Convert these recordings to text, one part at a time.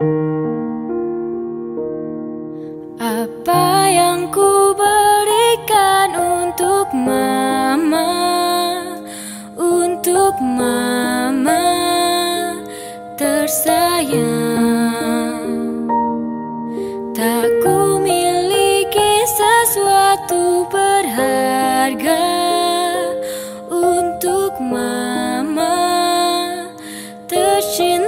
Apa yang ku berikan untuk mama? Untuk mama tersayang. Tak ku miliki sesuatu berharga. Untuk mama tercinta.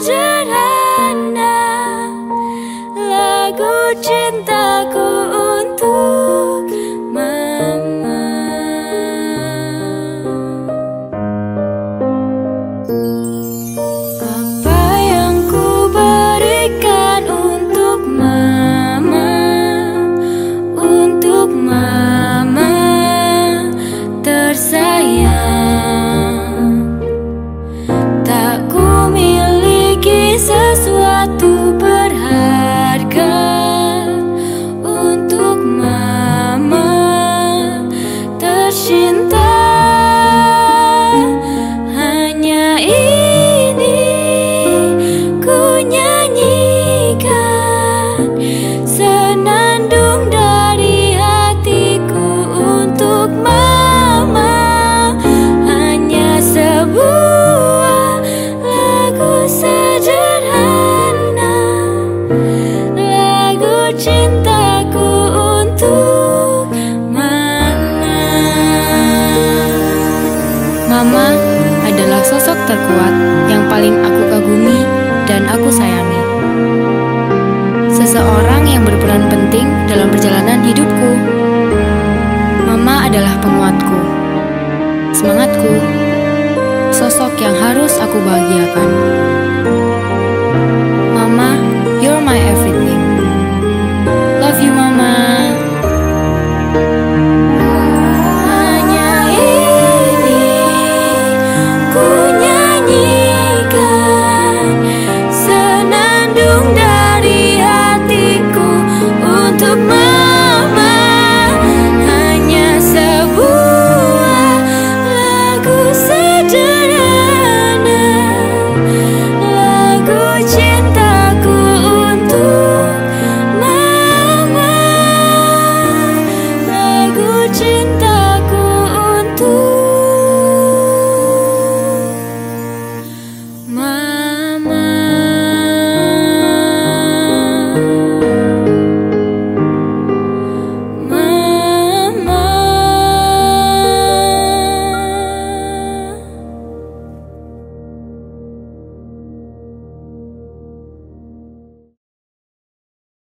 Sederhana Lagu cintaku cintaku untuk Mama Mama adalah sosok terkuat yang paling aku kagumi dan aku sayangi. Seseorang yang berperan penting dalam perjalanan hidupku. Mama adalah penguatku. Semangatku. Sosok yang harus aku bahagiakan.